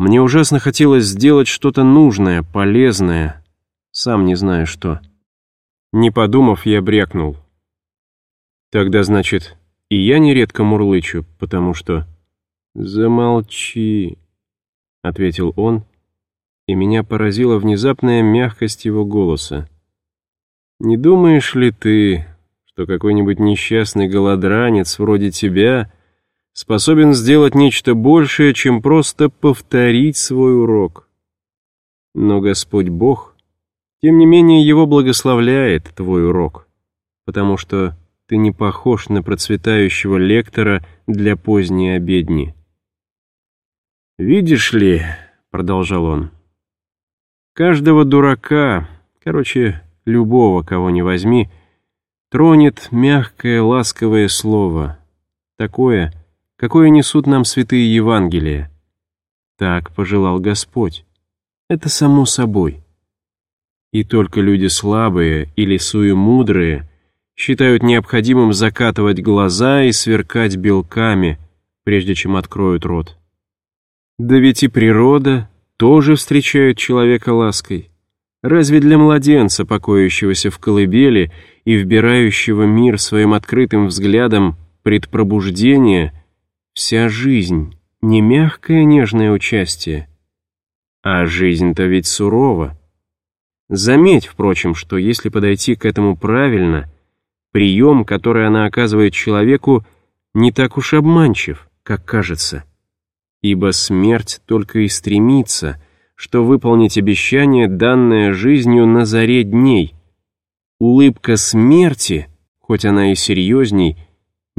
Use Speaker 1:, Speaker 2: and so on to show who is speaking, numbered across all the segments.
Speaker 1: Мне ужасно хотелось сделать что-то нужное, полезное, сам не знаю что. Не подумав, я брякнул. Тогда, значит, и я нередко мурлычу, потому что... «Замолчи», — ответил он, и меня поразила внезапная мягкость его голоса. «Не думаешь ли ты, что какой-нибудь несчастный голодранец вроде тебя способен сделать нечто большее, чем просто повторить свой урок? Но Господь Бог, тем не менее, его благословляет, твой урок, потому что ты не похож на процветающего лектора для поздней обедни». «Видишь ли», — продолжал он, — «каждого дурака, короче, любого, кого не возьми, тронет мягкое, ласковое слово, такое, какое несут нам святые Евангелия. Так пожелал Господь. Это само собой. И только люди слабые или суемудрые считают необходимым закатывать глаза и сверкать белками, прежде чем откроют рот. Да ведь и природа тоже встречает человека лаской. Разве для младенца, покоящегося в колыбели и вбирающего мир своим открытым взглядом предпробуждение, вся жизнь — не мягкое нежное участие? А жизнь-то ведь сурова. Заметь, впрочем, что если подойти к этому правильно, прием, который она оказывает человеку, не так уж обманчив, как кажется ибо смерть только и стремится, что выполнить обещание, данное жизнью на заре дней. Улыбка смерти, хоть она и серьезней,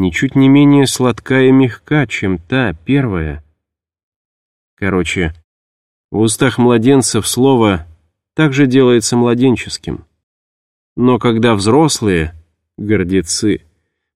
Speaker 1: ничуть не менее сладка и мягка, чем та первая. Короче, в устах младенцев слово также делается младенческим. Но когда взрослые, гордецы,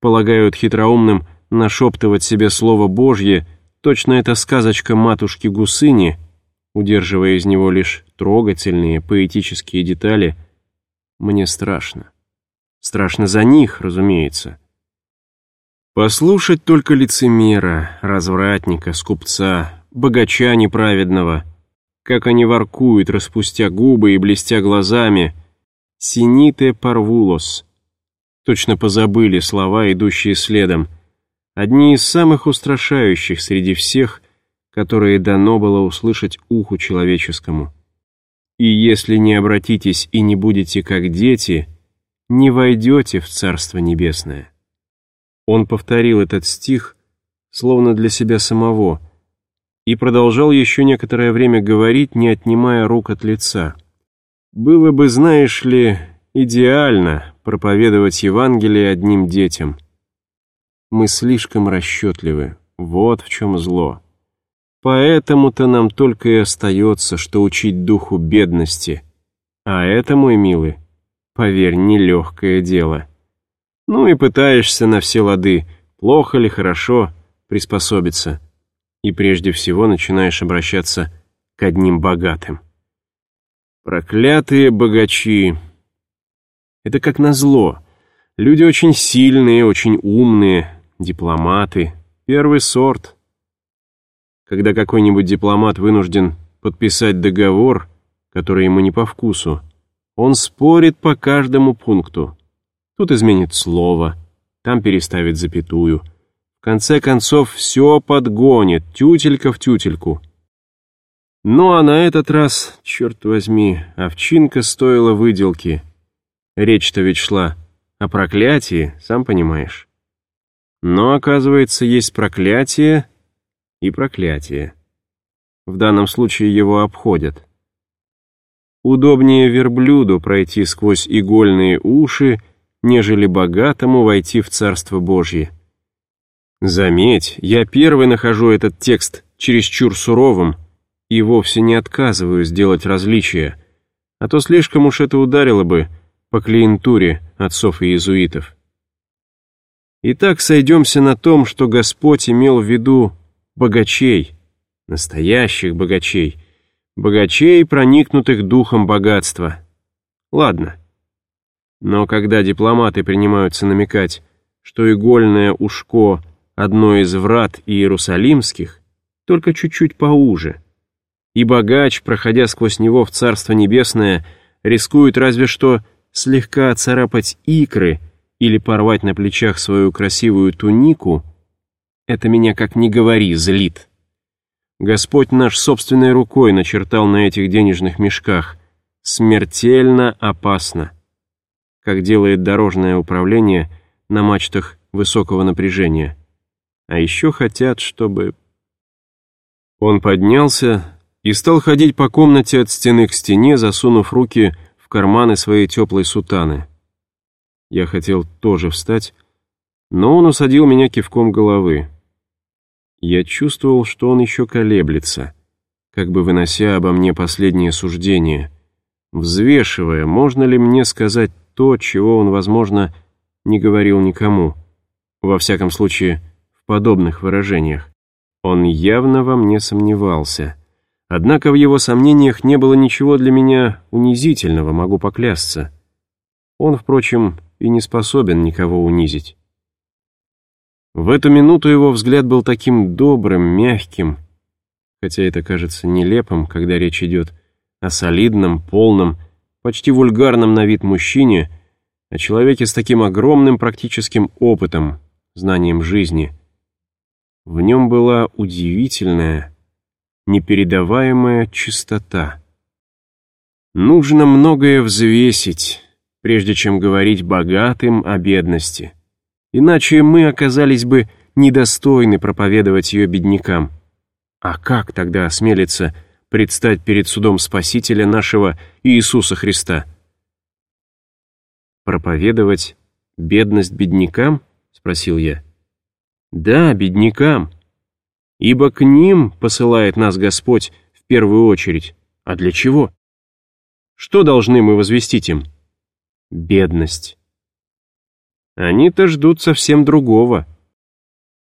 Speaker 1: полагают хитроумным нашептывать себе слово Божье — Точно это сказочка матушки Гусыни, удерживая из него лишь трогательные поэтические детали. Мне страшно. Страшно за них, разумеется. Послушать только лицемера, развратника, скупца, богача неправедного, как они воркуют, распустя губы и блестя глазами. «Сините парвулос». Точно позабыли слова, идущие следом — одни из самых устрашающих среди всех, которые дано было услышать уху человеческому. И если не обратитесь и не будете как дети, не войдете в Царство Небесное. Он повторил этот стих, словно для себя самого, и продолжал еще некоторое время говорить, не отнимая рук от лица. Было бы, знаешь ли, идеально проповедовать Евангелие одним детям — мы слишком расчетливы. Вот в чем зло. Поэтому-то нам только и остается, что учить духу бедности. А это, мой милый, поверь, нелегкое дело. Ну и пытаешься на все лады, плохо ли, хорошо, приспособиться. И прежде всего начинаешь обращаться к одним богатым. Проклятые богачи. Это как назло. Люди очень сильные, очень умные, дипломаты, первый сорт. Когда какой-нибудь дипломат вынужден подписать договор, который ему не по вкусу, он спорит по каждому пункту. Тут изменит слово, там переставит запятую. В конце концов, все подгонит, тютелька в тютельку. Ну а на этот раз, черт возьми, овчинка стоила выделки. Речь-то ведь шла о проклятии, сам понимаешь. Но, оказывается, есть проклятие и проклятие. В данном случае его обходят. Удобнее верблюду пройти сквозь игольные уши, нежели богатому войти в Царство Божье. Заметь, я первый нахожу этот текст чересчур суровым и вовсе не отказываю сделать различия, а то слишком уж это ударило бы по клиентуре отцов и иезуитов. Итак, сойдемся на том, что Господь имел в виду богачей, настоящих богачей, богачей, проникнутых духом богатства. Ладно. Но когда дипломаты принимаются намекать, что игольное ушко — одно из врат иерусалимских, только чуть-чуть поуже, и богач, проходя сквозь него в Царство Небесное, рискует разве что слегка царапать икры или порвать на плечах свою красивую тунику, это меня, как ни говори, злит. Господь наш собственной рукой начертал на этих денежных мешках. Смертельно опасно. Как делает дорожное управление на мачтах высокого напряжения. А еще хотят, чтобы... Он поднялся и стал ходить по комнате от стены к стене, засунув руки в карманы своей теплой сутаны. Я хотел тоже встать, но он усадил меня кивком головы. Я чувствовал, что он еще колеблется, как бы вынося обо мне последнее суждение, взвешивая, можно ли мне сказать то, чего он, возможно, не говорил никому, во всяком случае, в подобных выражениях. Он явно во мне сомневался. Однако в его сомнениях не было ничего для меня унизительного, могу поклясться. Он, впрочем, и не способен никого унизить. В эту минуту его взгляд был таким добрым, мягким, хотя это кажется нелепым, когда речь идет о солидном, полном, почти вульгарном на вид мужчине, о человеке с таким огромным практическим опытом, знанием жизни. В нем была удивительная, непередаваемая чистота. Нужно многое взвесить, прежде чем говорить богатым о бедности. Иначе мы оказались бы недостойны проповедовать ее беднякам. А как тогда осмелиться предстать перед судом Спасителя нашего Иисуса Христа? «Проповедовать бедность беднякам?» — спросил я. «Да, беднякам. Ибо к ним посылает нас Господь в первую очередь. А для чего? Что должны мы возвестить им? Бедность. Они-то ждут совсем другого.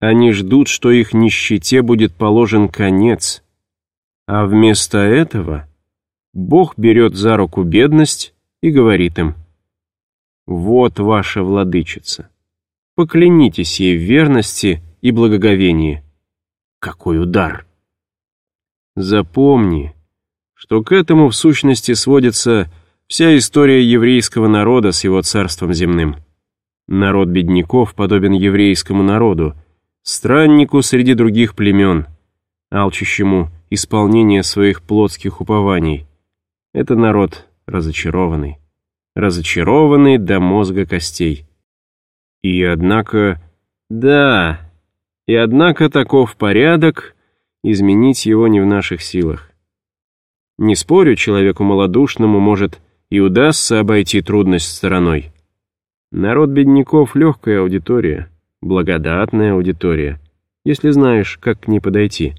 Speaker 1: Они ждут, что их нищете будет положен конец. А вместо этого Бог берет за руку бедность и говорит им, «Вот ваша владычица. Поклянитесь ей в верности и благоговении». Какой удар! Запомни, что к этому в сущности сводится вся история еврейского народа с его царством земным. Народ бедняков подобен еврейскому народу, страннику среди других племен, алчущему исполнение своих плотских упований. Это народ разочарованный, разочарованный до мозга костей. И однако, да, и однако таков порядок, изменить его не в наших силах. Не спорю, человеку малодушному может и удастся обойти трудность стороной. Народ бедняков — легкая аудитория, благодатная аудитория, если знаешь, как к ней подойти.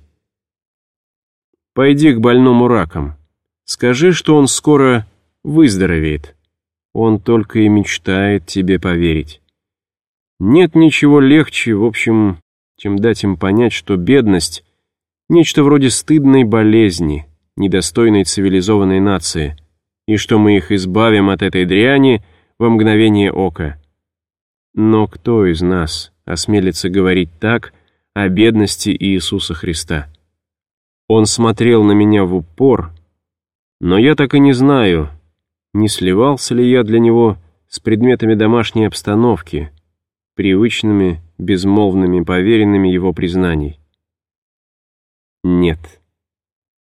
Speaker 1: Пойди к больному раком. Скажи, что он скоро выздоровеет. Он только и мечтает тебе поверить. Нет ничего легче, в общем, чем дать им понять, что бедность — нечто вроде стыдной болезни, недостойной цивилизованной нации, и что мы их избавим от этой дряни — во мгновение ока. Но кто из нас осмелится говорить так о бедности Иисуса Христа? Он смотрел на меня в упор, но я так и не знаю, не сливался ли я для него с предметами домашней обстановки, привычными, безмолвными, поверенными его признаний. Нет,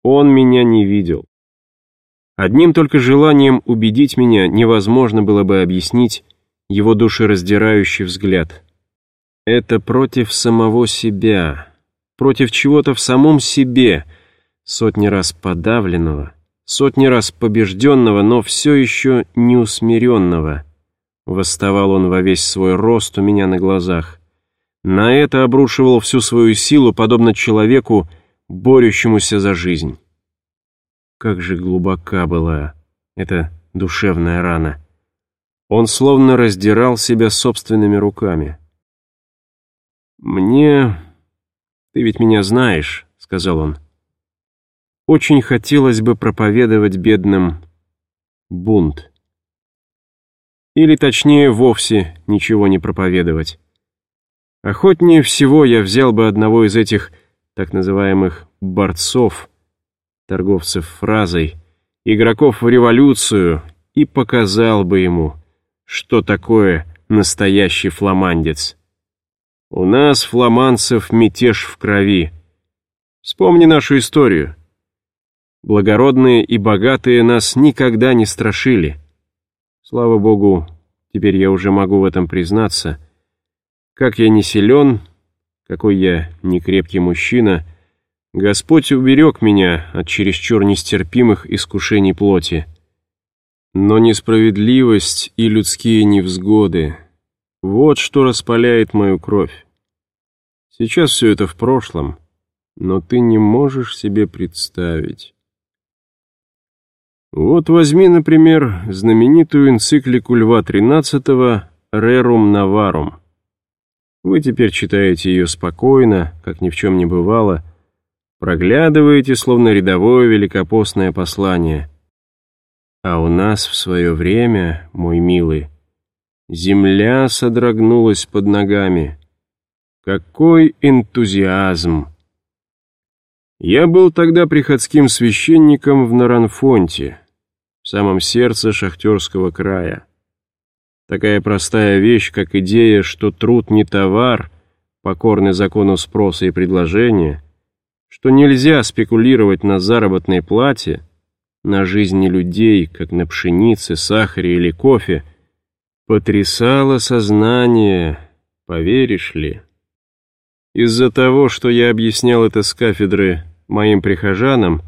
Speaker 1: он меня не видел. Одним только желанием убедить меня невозможно было бы объяснить его душераздирающий взгляд. Это против самого себя, против чего-то в самом себе, сотни раз подавленного, сотни раз побежденного, но все еще неусмиренного. Восставал он во весь свой рост у меня на глазах. На это обрушивал всю свою силу, подобно человеку, борющемуся за жизнь. Как же глубока была эта душевная рана. Он словно раздирал себя собственными руками. «Мне... Ты ведь меня знаешь», — сказал он. «Очень хотелось бы проповедовать бедным бунт. Или точнее, вовсе ничего не проповедовать. Охотнее всего я взял бы одного из этих так называемых борцов, торговцев фразой, игроков в революцию и показал бы ему, что такое настоящий фламандец. У нас, фламандцев, мятеж в крови. Вспомни нашу историю. Благородные и богатые нас никогда не страшили. Слава богу, теперь я уже могу в этом признаться. Как я не силен, какой я некрепкий мужчина, Господь уберег меня от чересчур нестерпимых искушений плоти. Но несправедливость и людские невзгоды — вот что распаляет мою кровь. Сейчас все это в прошлом, но ты не можешь себе представить. Вот возьми, например, знаменитую энциклику Льва XIII «Рерум Наварум». Вы теперь читаете ее спокойно, как ни в чем не бывало, проглядываете, словно рядовое великопостное послание. А у нас в свое время, мой милый, земля содрогнулась под ногами. Какой энтузиазм! Я был тогда приходским священником в Наранфонте, в самом сердце шахтерского края. Такая простая вещь, как идея, что труд не товар, покорный закону спроса и предложения, что нельзя спекулировать на заработной плате, на жизни людей, как на пшенице, сахаре или кофе, потрясало сознание, поверишь ли. Из-за того, что я объяснял это с кафедры моим прихожанам,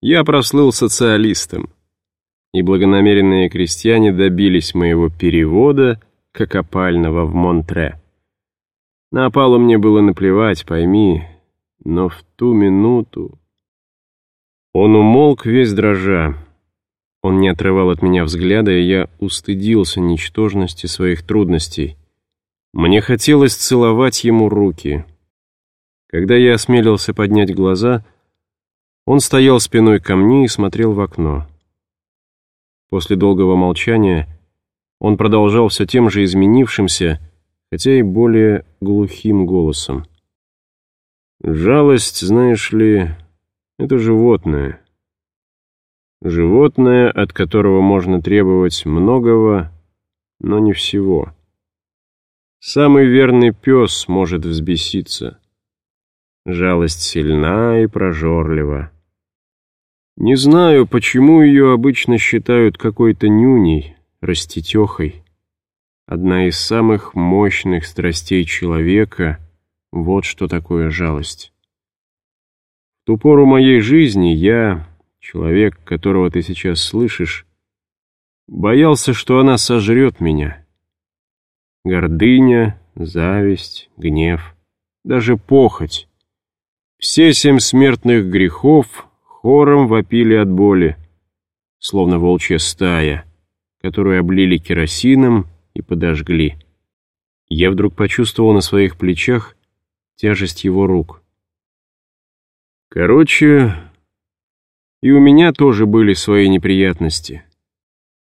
Speaker 1: я прослыл социалистом и благонамеренные крестьяне добились моего перевода как опального в Монтре. На опалу мне было наплевать, пойми, но в ту минуту... Он умолк весь дрожа. Он не отрывал от меня взгляда, и я устыдился ничтожности своих трудностей. Мне хотелось целовать ему руки. Когда я осмелился поднять глаза, он стоял спиной ко мне и смотрел в окно. После долгого молчания он продолжал все тем же изменившимся, хотя и более глухим голосом. «Жалость, знаешь ли, это животное. Животное, от которого можно требовать многого, но не всего. Самый верный пес может взбеситься. Жалость сильна и прожорлива. Не знаю, почему ее обычно считают какой-то нюней, растетехой. Одна из самых мощных страстей человека — вот что такое жалость. В ту пору моей жизни я, человек, которого ты сейчас слышишь, боялся, что она сожрет меня. Гордыня, зависть, гнев, даже похоть. Все семь смертных грехов хором вопили от боли, словно волчья стая, которую облили керосином и подожгли. Я вдруг почувствовал на своих плечах тяжесть его рук. Короче, и у меня тоже были свои неприятности.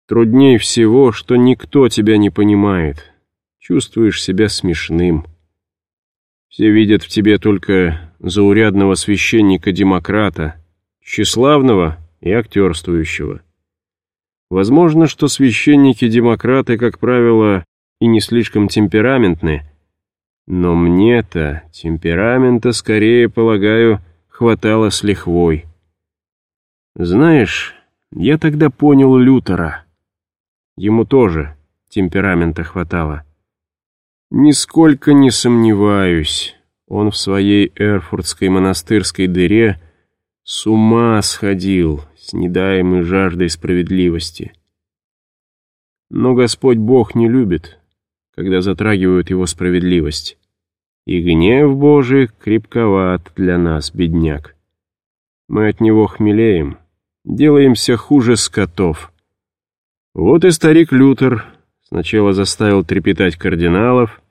Speaker 1: Труднее всего, что никто тебя не понимает. Чувствуешь себя смешным. Все видят в тебе только заурядного священника-демократа, тщеславного и актерствующего. Возможно, что священники-демократы, как правило, и не слишком темпераментны, но мне-то темперамента, скорее, полагаю, хватало с лихвой. Знаешь, я тогда понял Лютера. Ему тоже темперамента хватало. Нисколько не сомневаюсь, он в своей эрфуртской монастырской дыре с ума сходил, с недаемой жаждой справедливости. Но Господь Бог не любит, когда затрагивают его справедливость. И гнев Божий крепковат для нас, бедняк. Мы от него хмелеем, делаемся хуже скотов. Вот и старик Лютер сначала заставил трепетать кардиналов,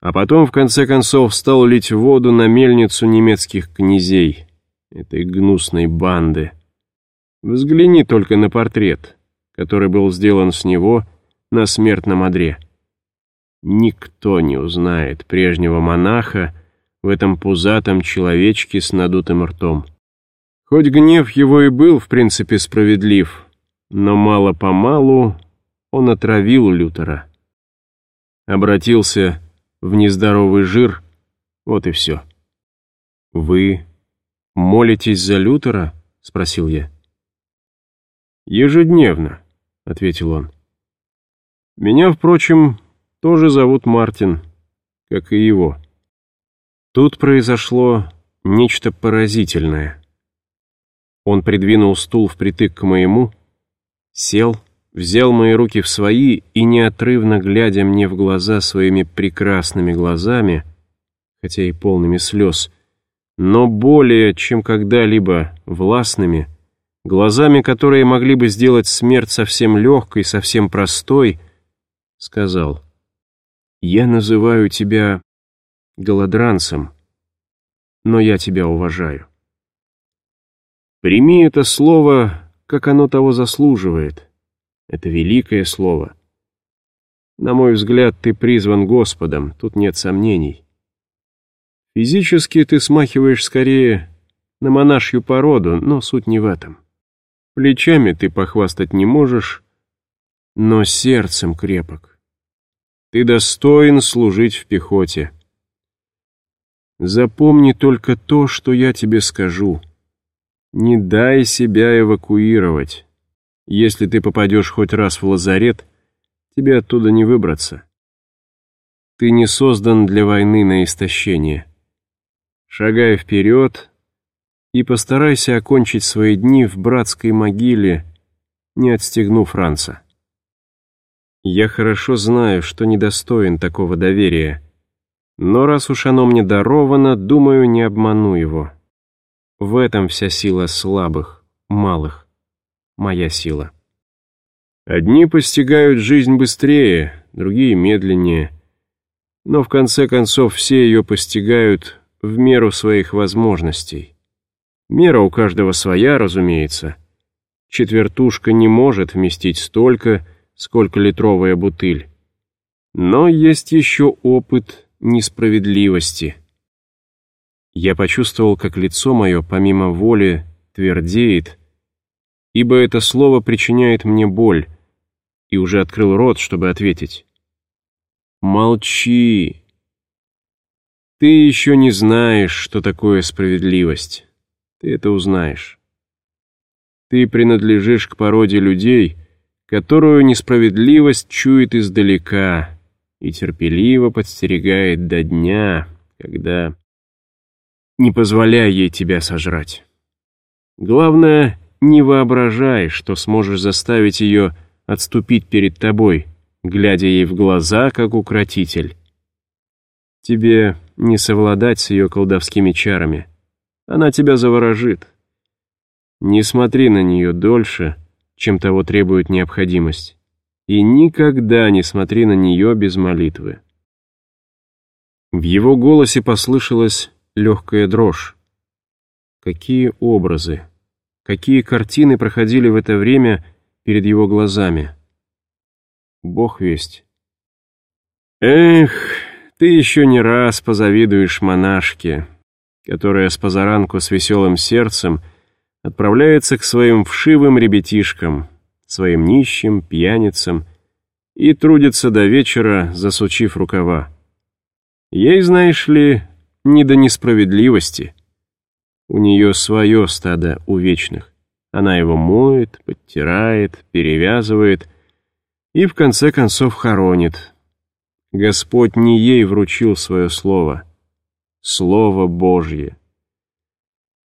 Speaker 1: а потом, в конце концов, стал лить воду на мельницу немецких князей этой гнусной банды. Взгляни только на портрет, который был сделан с него на смертном одре. Никто не узнает прежнего монаха в этом пузатом человечке с надутым ртом. Хоть гнев его и был, в принципе, справедлив, но мало-помалу он отравил Лютера. Обратился в нездоровый жир, вот и все. «Вы молитесь за Лютера?» — спросил я. «Ежедневно», — ответил он. «Меня, впрочем, тоже зовут Мартин, как и его». Тут произошло нечто поразительное. Он придвинул стул впритык к моему, сел, взял мои руки в свои и, неотрывно глядя мне в глаза своими прекрасными глазами, хотя и полными слез, но более, чем когда-либо властными, глазами, которые могли бы сделать смерть совсем легкой, совсем простой, сказал, «Я называю тебя голодранцем, но я тебя уважаю». Прими это слово, как оно того заслуживает. Это великое слово. На мой взгляд, ты призван Господом, тут нет сомнений. Физически ты смахиваешь скорее на монашью породу, но суть не в этом. Плечами ты похвастать не можешь, но сердцем крепок. Ты достоин служить в пехоте. Запомни только то, что я тебе скажу — не дай себя эвакуировать. Если ты попадешь хоть раз в лазарет, тебе оттуда не выбраться. Ты не создан для войны на истощение. Шагай вперед и постарайся окончить свои дни в братской могиле, не отстегнув Франца. Я хорошо знаю, что недостоин такого доверия, но раз уж оно мне даровано, думаю, не обману его. В этом вся сила слабых, малых. Моя сила. Одни постигают жизнь быстрее, другие медленнее. Но в конце концов все ее постигают в меру своих возможностей. Мера у каждого своя, разумеется. Четвертушка не может вместить столько, сколько литровая бутыль. Но есть еще опыт несправедливости — я почувствовал, как лицо мое, помимо воли, твердеет, ибо это слово причиняет мне боль, и уже открыл рот, чтобы ответить. «Молчи! Ты еще не знаешь, что такое справедливость. Ты это узнаешь. Ты принадлежишь к породе людей, которую несправедливость чует издалека и терпеливо подстерегает до дня, когда не позволяй ей тебя сожрать. Главное, не воображай, что сможешь заставить ее отступить перед тобой, глядя ей в глаза, как укротитель. Тебе не совладать с ее колдовскими чарами. Она тебя заворожит. Не смотри на нее дольше, чем того требует необходимость. И никогда не смотри на нее без молитвы. В его голосе послышалось легкая дрожь. Какие образы, какие картины проходили в это время перед его глазами. Бог весть. Эх, ты еще не раз позавидуешь монашке, которая с позаранку с веселым сердцем отправляется к своим вшивым ребятишкам, своим нищим, пьяницам, и трудится до вечера, засучив рукава. Ей, знаешь ли, не до несправедливости. У нее свое стадо увечных. Она его моет, подтирает, перевязывает и в конце концов хоронит. Господь не ей вручил свое слово. Слово Божье.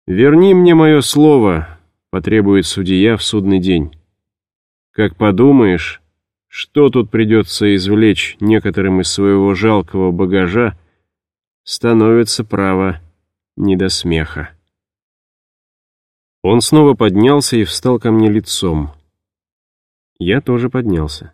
Speaker 1: «Верни мне мое слово», — потребует судья в судный день. Как подумаешь, что тут придется извлечь некоторым из своего жалкого багажа, становится, право, не до смеха. Он снова поднялся и встал ко мне лицом. Я тоже поднялся.